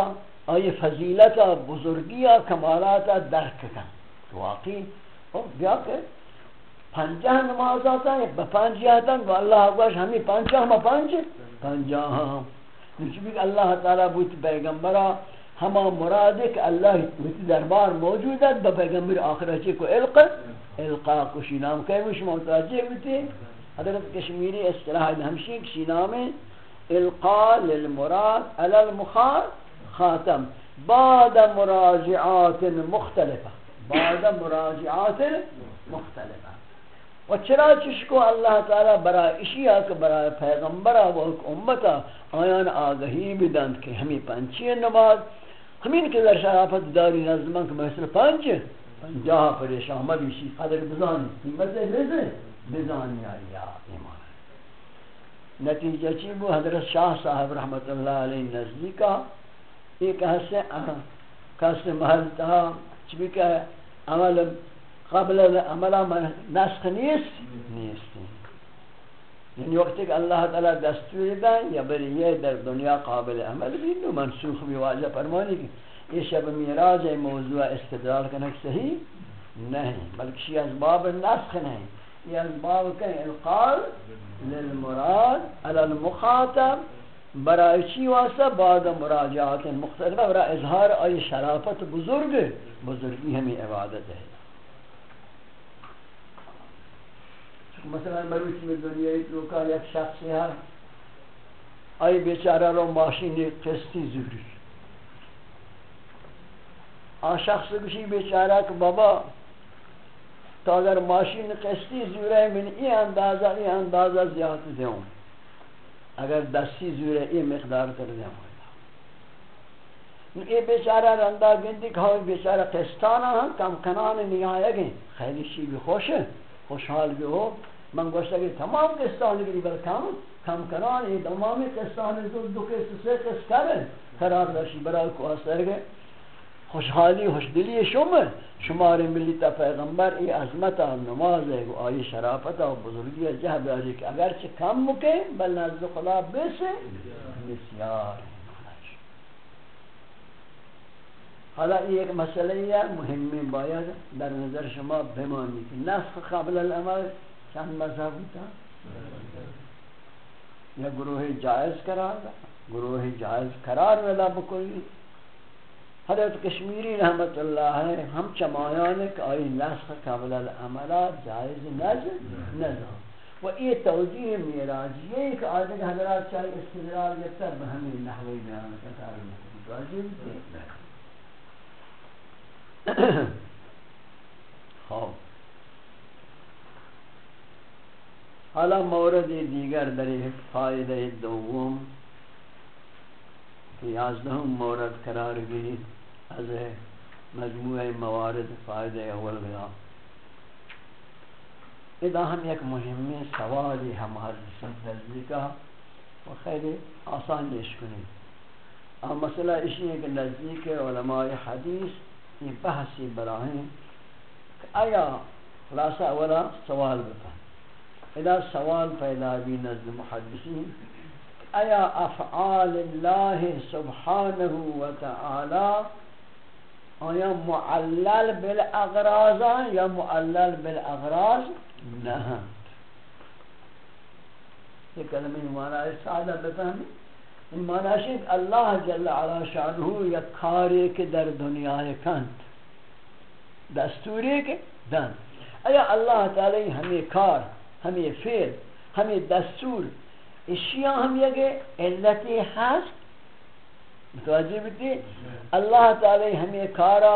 S1: آئی فضیلت بزرگی کمالات درک کن واقعی اور بیا کہ پنجہ نماز آتا ہے بپنجی آتا ہے اللہ اکبر، ہمیں پنجہ ہم پنج؟ پنجہ ہم نچبی اللہ تعالی بوت پیغمبرہ ہما مراد ہے کہ اللہ دربار موجود ہے بپیغمبر آخرت کو علق القا کشی نام کہ وہ شما متوجہ ہوتے حضرت کشمیری اصطلاح ہمشی کشی نام القا للمراد علی المخاط خاتم۔ بعد مراجعات مختلفہ۔ بعد مراجعات مختلفہ۔ و چرا چشکو اللہ تعالی برای اشیاء کہ برای پیغمبرہ و امتا آیان آگہی بدند کہ ہمیں پنچی نماز ہمین کے در شرافت داری نظمان کہ محصل پنچ جہاں پریشان مبیشی قدر بزانی قیمت رزے بزانی آیا ایمان نتیجہ چی بو حضرت شاہ صاحب رحمت اللہ علیہ نزدیکا ایک حصے کس محل تہا چبی کہ عمل قبل عملہ نسخ نیست نیست یعنی وقتی کہ اللہ تعالی دستور دن یا بری یہ در دنیا قابل عمل بھی نو منسوخ بھی واجہ فرمانی کی یہ شب میراج موضوع استدلال کرنا صحیح؟ نہیں بلکہ یہ اسباب نسخ نہیں یہ اسباب کہ القال للمراد علی المخاطب. برای چی واسطہ بعد مراجعات مختلفہ برای اظہار آئی شرافت بزرگ. بزرگی ہمیں عبادت ہے مثلا مروچ میں دنیا ایک لوکا یک شخصی ہے آئی بیچارہ رو ماشین قسطی ضروری آن شخص بشی بیچارہ کہ بابا تو اگر ماشین قسطی زورے من ای اندازہ ای اندازہ زیادہ دیوں اگر دستی زورے ای مقدار کر دیوں یہ بیچارہ رندہ گندی کھاؤ بیچارہ قسطانا ہاں کم کنان نگاہ گئیں خیلی شی بھی خوش ہے خوشحال بھی ہو من گوشتا کہ تمام قسطان گری بل کم کم کنان یہ تمام قسطان دو دو قسط سے قسط کریں قرار داشی برای کو اثر گئے خوشحالی خوشدلی شما شمار ملی تا پیغمبر ای عظمت و نماز و آئی شرافت و بزرگی جہ بیاری کہ اگرچہ کم مکے بل نزد خدا بسے بسیار. حالا مسئلہ ہے مهمی باید در نظر شما بمانی کہ نسخ قبل العمل چند مذہب ہوتا۔ یا گروہ جائز قرار گروہ جائز قرار ندا بکلی حضرت کشمیری رحمت اللہ ہے ہم چمایان کہ آئی نسخ قبل العملہ جائز نظر نظر۔ و یہ توجیہ میراج، یہ ایک آدھے حضرات چاہیے استدلال یکتر بہمی نحوی بیان کا تعلیم واجب خواب حالا مورد دیگر در فائدہ دوم کہ یازدہم مورد قرار گئی از مجموعہ موارد فائدہ اول گیا ادا ہم ایک مہمی سوالی ہم حضرت نزدیکا و خیلی آسان نیش کنی اما مسئلہ اسی ہے کہ نزدیک علماء حدیث یہ بحثی براہیں کہ آیا خلاصہ اولا سوال بتا ادا سوال پیدا بھی نزد محدثین آیا افعال اللہ سبحانہ وتعالی آیا معلل بالاغراض، یا معلل بالاغراض؟ نہ۔ یہ کلمہ معنی ہے سادہ بفہمی ان معنی ہے کہ اللہ جل علا شانہ یک کاری کے در دنیا کند دستوری کے دن۔ ایا اللہ تعالی ہمیں کار ہمیں فعل، ہمیں دستور اشیاء ہم یہ علتی ہست متوجہ بیتی اللہ تعالی ہمیں کارا،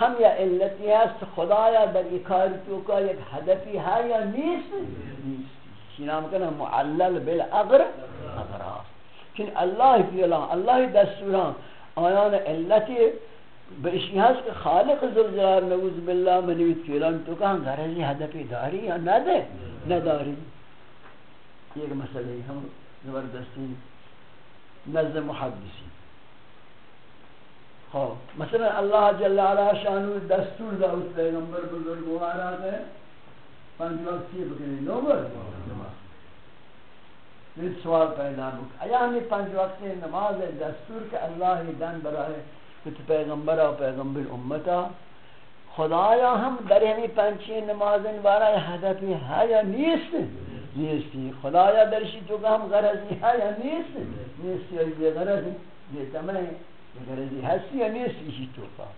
S1: ہم یا علتی است خدایا در اکار تو کا یک حدفی ہے یا نیست؟ نیست چی نام کنا معلل بالاغر اغراض چن اللہ فیلان اللہ دستوران آیان علتی بشی یعنی هست که خالق زلجلال نعوذ بالله منوید فیلان تو کہاں غرضی حدفی داری یا ندے نداری. یہ مسئلہ ہم زبردستی نزد محدثی خب، مثلا اللہ جل علا شانو دستور دا اس پیغمبر بزرگوارا ہے پنج وقت چی بکنی؟ نو بر یہ سوال پیدا بک. آیا ہمیں پنج وقت نماز دستور کہ اللہ دن برائے کچھ پیغمبر و پیغمبر امتا، خدایا ہم در ہمیں پنچی نمازن بارا حدفی ہے یا نیست؟ نیستی خدایا درشی جو کہ ہم غرضی ہے یا نیست؟ نیستی یہ غرضی، یہ تمہیں غرضی ہستی یا نیست؟ اسی توفا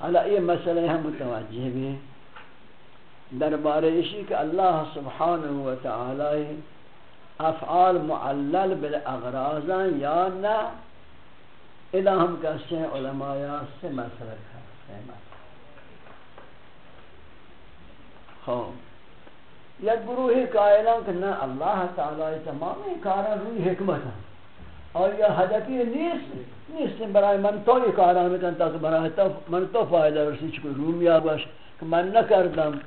S1: حالا یہ مسئلہ ہم متوجہ بھی دربار اسی کہ اللہ سبحانہ وتعالی افعال معلل بالاغراض یا نہ اذا ہم کہتے ہیں علماء سے مسئلہ ہے خوب ہاں۔ یک گروہی قائلان کہ نہ اللہ تعالی تمامی کارا روی حکمت ہیں آیا هدفی نیست نیست برای من تو یک کارا میکن تا که برای تو من تو فایده برسی چکو رومیا باش که من نکردم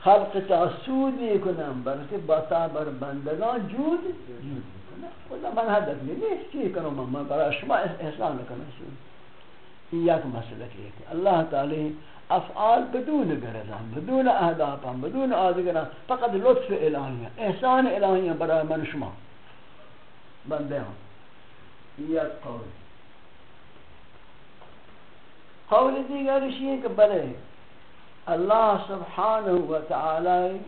S1: خلق تاسودی کنم برای بطا بر بندگان جود جود۔ کنم من هدف نیست. چی کنم؟ من برای شما احسان کنم این یک مسئله که الله تعالی افعال بدون غرض بدون اهداف بدون آدگران فقط لطف الهی. احسان الهی برای من شما. بندے ہوں یہ قول. قول دیگر یہ کہ بلے اللہ سبحانہ و تعالی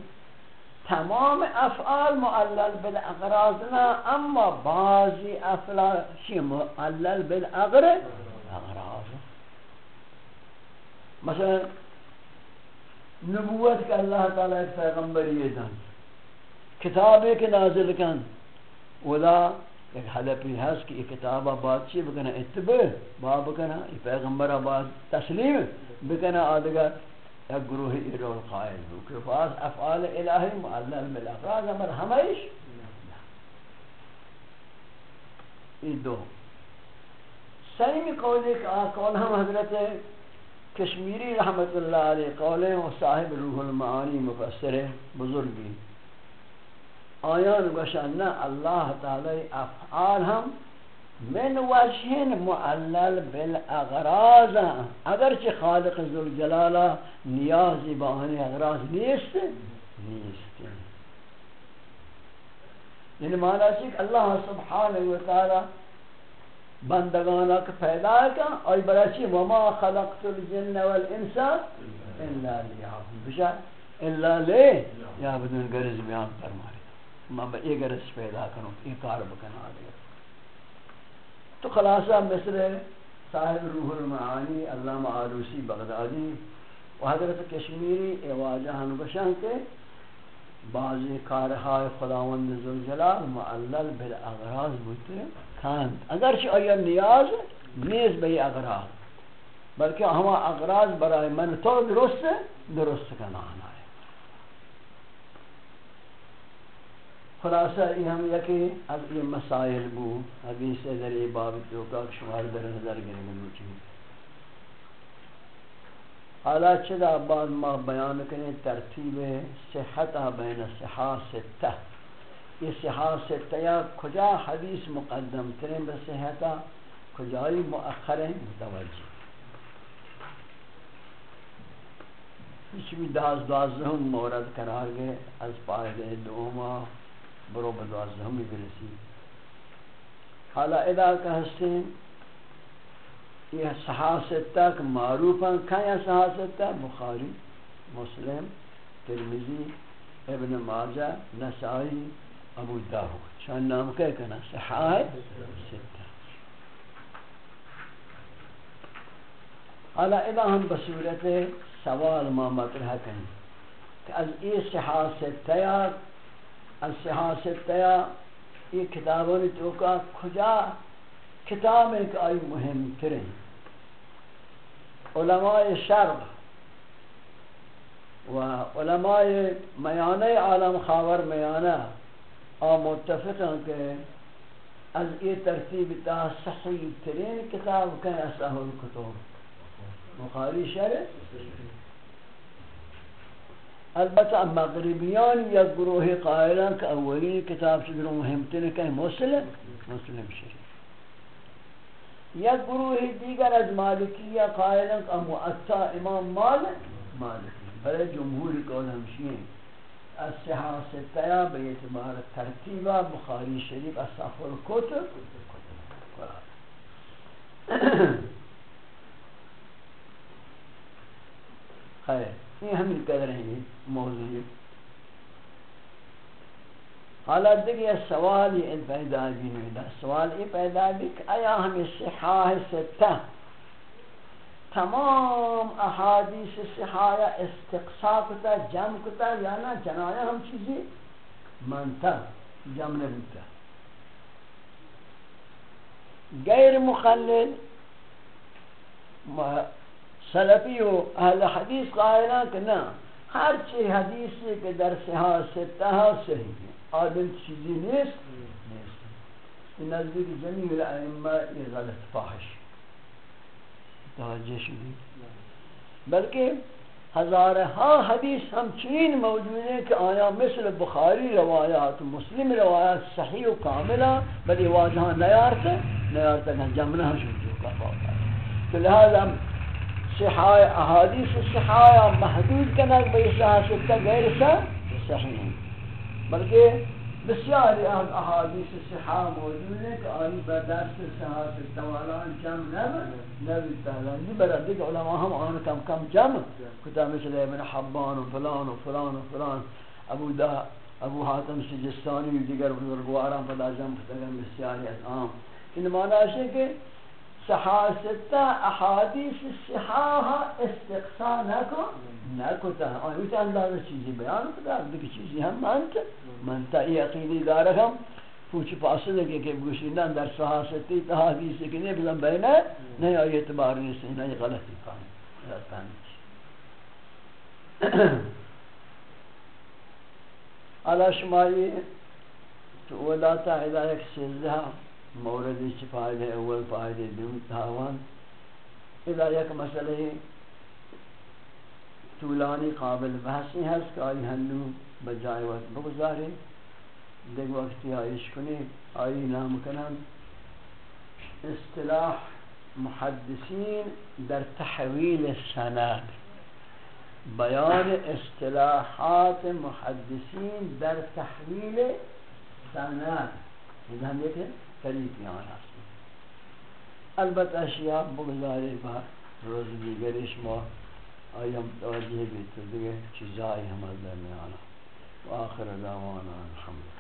S1: تمام افعال معلل بالاغراضنا اما بعضی افعال شی معلل بالاغراض مثلا نبوت کا اللہ تعالی پیغمبر یہ دن کتابیں کے نازل کن. ولا ایک حلفی ہست کہ یہ کتاب آباد چی بکنا اتباع. با بکنا یہ پیغمبر آباد تسلیم بکنا آدگر ایک گروہ ایرول قائل ہو کہ بعض افعال الہی معلل بالافراز امر ہمیش یہ دو۔ سیمی قول ایک قول ہم حضرت کشمیری رحمت اللہ علیہ قول و صاحب روح المعانی مفسر بزرگی آیان گوشن نه الله تعالی افعال هم من وجه معلل بالأغراض. اگرچه خالق ذوالجلال نیازی به آن اغراض نیست نیست. این معنی که الله سبحانه و تعالی بندگان را پیدا کن آی برای چی؟ وما خلقت الجن والانس الا لیعبدون. بشا الا لی یا بدون گرز بیان فرمائی ما به یک گرز پیدا کنم این کار بکن آدگر تو خلاصہ مصر صاحب روح المعانی، علامہ آروسی بغدادی و حضرت کشمیری ای واجہ کے بعضی کارهای خداوند ذوالجلال معلل بالاغراض بودتے کند اگرچہ آیا نیاز، نیز به اغراض، بلکہ ہما اغراض برای من تو درست درست کنانا ہے خلاصہ یہ ہم یکی از یہ مسائل بو حدیث در یہ باب جو کا شمار در نظر گرے گلو حالا چدا بعد ما بیان کریں، ترتیب صحت بین صحا ستہ یہ صحا ستہ یا کجا حدیث مقدم کریں بصحتا کجای مؤخر متوجہ۔ ہیچ بھی داز دوازدہم مورد قرار گئے، از پائے دوما۔ برو بدوازدہم بھی برسی حالا ادا کا حسین یہ صحاستہ کہ معروفا کھایا صحاستہ بخاری، مسلم ترمیزی ابن ماجہ، نسائی، ابو داود۔ شان نام کہے کنا صحاہ ستہ۔ حالا ادا ہم بصورت سوال ما مطرح کریں کہ از ای صحاستہ از صحاستہ یہ کتابوں نے تو کا کجا کتاب ایک آئی مهم ترین علماء شرق و علماء میانه عالم خاور میانه آ متفقن کہ از یہ ترتیب تا صحیح ترین کتاب کہ اصح الکتب۔ بخاری شرح؟ البتہ مغربیان یا گروہ قائلان کہ اولین کتاب سے گروہ مهمتر کہ مسلم مسلم شریف. یا گروہ دیگر از مالکیہ قائلن کا معطا امام مالک مالکی. بلے جمہور قول ہمشین از سحا ستیا بیعتبار ترتیبہ بخاری شریف از اصحف الکتب خیر. یہ ہمیں کہہ رہے ہیں، موضوع حالا دیکھ سوال یہ پیدا بھی نہیں دا سوال یہ پیدا بھی کہ آیا ہمیں صحاہ ستہ تمام احادیث صحاہ استقصا کتا جمع کتا، یا نا جنایا ہم چیزی منتا جمع نبوتا غیر مخلل سلفی و اہل حدیث قائلان کہ نا ہر چی حدیث کے در صحاہ ستہ صحیح ہے، عادل چیزی نیست نیست۔ این نزدیک جمیع الائمه یہ غلط فاحش توجہ شدی؟ بلکہ ہزارہا حدیث ہم چین موجود ہیں کہ آیا مثل بخاری روایات، مسلم روایات صحیح و کاملہ بلی واجہاں نیارتا نیارتا کہ جمنہ شدیو کا فاقا تو لہذا صحای احادیث صحای محدود کنک بیسا سکتا غیر سا صحیح بلکہ بسیاری اہم احادیث صحا موجود ہیں کہ آئی بردست صحا سے توالان کم نب نبی تحلانی برد دیکھ علماء ہم آن کم کم جم کتا مثل ابن حبان و فلان و فلان و فلان. ابو دا ابو حاتم سجستانی و دیگر بزرگواران پدا جم کتا بسیاری از آم ان معنی ہے کہ صحاستہ احادیث صحاحہ استقصا نکو نکو تا نکتا آئیت انداز چیزی بیان کتا دیکھ چیزی ہم مانتا مانتا ای عقیدی دارکم پوچھ پاسے لگے کہ گوشیدن در صحاستی تحادیث کی نہیں بزن بینا نہیں آئی اعتبار نہیں سے نہیں غلطی کانی غلطانی علا شمائی تو اولاتا ہدایت سیزدہ۔ موردی چی فائدہ اول فائدہ دوم تاوان۔ اذا یک مسئلہ طولانی قابل بحثی ہے کہ آئی ہنو بجائے وقت بگزارے۔ دیکھ وقتی آئیش کنی آئی نام کنن۔ اصطلاح محدثین در تحویل سند۔ بیان اصطلاحات محدثین در تحویل سند۔ یہ ہم دیکھیں۔ طریق یہاں راستے البتہ اشیاء بگزارے با روز دیگرش ما آیم توجہ بھی تو دیگر چیزائی ہم در میں و آخر دعوانا الحمدللہ